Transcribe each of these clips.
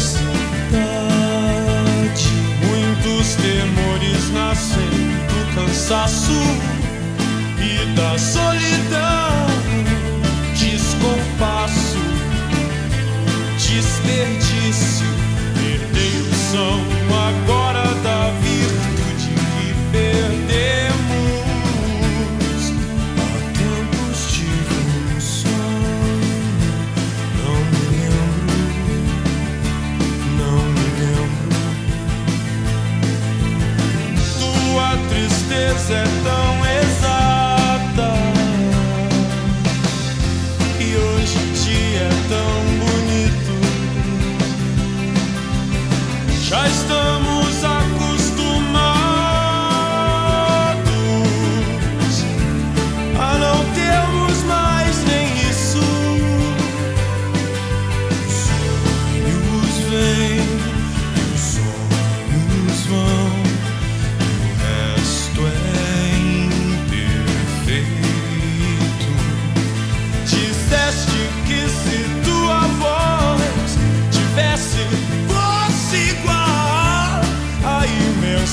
cidade. Muitos temores nascem do cansaço e da solidão. Descompasso, desperdício, perdei o som. este dia é tão bonito. Já estamos.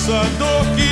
essa dor que